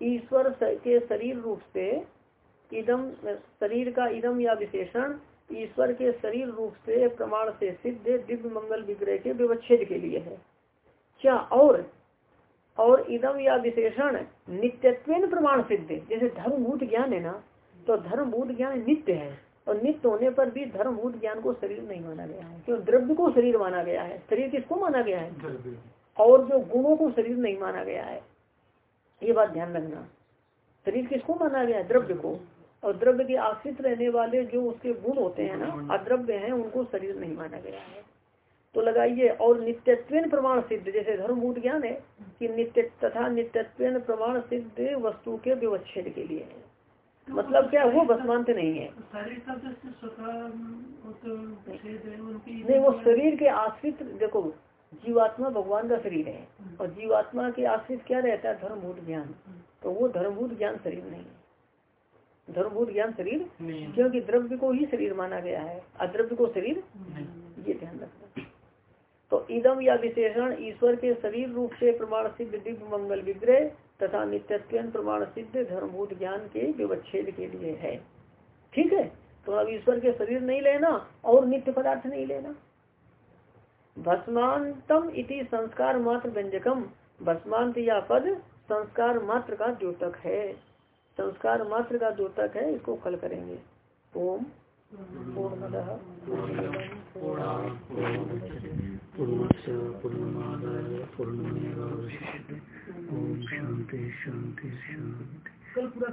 [SPEAKER 1] ईश्वर के शरीर रूप से इदम, शरीर का इदम या विशेषण, ईश्वर के शरीर रूप से प्रमाण से सिद्ध दिव्य मंगल विग्रह के व्यवच्छेद के लिए है। क्या और? और इदम या विशेषण नित्यत्व प्रमाण सिद्ध। जैसे धर्मभूत ज्ञान है ना तो धर्मभूत ज्ञान नित्य है। और नित्य होने पर भी धर्मभूत ज्ञान को शरीर नहीं माना गया है क्यों? द्रव्य को शरीर माना गया है। शरीर किसको माना गया है? और जो गुणों को शरीर नहीं माना गया है ये बात ध्यान रखना। शरीर किसको माना गया है? द्रव्य को। और द्रव्य के आश्रित रहने वाले जो उसके गुण होते हैं ना अद्रव्य हैं उनको शरीर नहीं माना गया है। तो लगाइए और नित्यत्व प्रमाण सिद्ध जैसे धर्मभूत ज्ञान है कि नित्य तथा नित्यत्व प्रमाण सिद्ध वस्तु के व्यवच्छेद के लिए है। मतलब क्या वो बसमांत नहीं है। नहीं वो शरीर के आश्रित देखो जीवात्मा भगवान का शरीर है और जीवात्मा के आश्रित क्या रहता है? धर्मभूत ज्ञान। तो वो धर्मभूत ज्ञान शरीर नहीं है। धर्मभूत ज्ञान शरीर क्योंकि द्रव्य को ही शरीर माना गया है अद्रव्य को शरीर ये ध्यान रखना। तो इदम या विशेषण ईश्वर के शरीर रूप से प्रमाण सिद्ध दिव्य मंगल विग्रह तथा नित्यत्व प्रमाण सिद्ध धर्मभूत ज्ञान के विवच्छेद के लिए है। ठीक है? तो अब ईश्वर के शरीर नहीं लेना और नित्य पदार्थ नहीं लेना। भस्मांतम इति संस्कार मात्र व्यंजकम। भस्मांत या पद संस्कार मात्र का द्योतक है। संस्कार मात्र का द्योतक है, इसको कल करेंगे। ओम पूर्णमद
[SPEAKER 3] पूर्णमादाय पूर्णमेवावशिष्यते ओम शांति शांति शांति
[SPEAKER 1] कल पूरा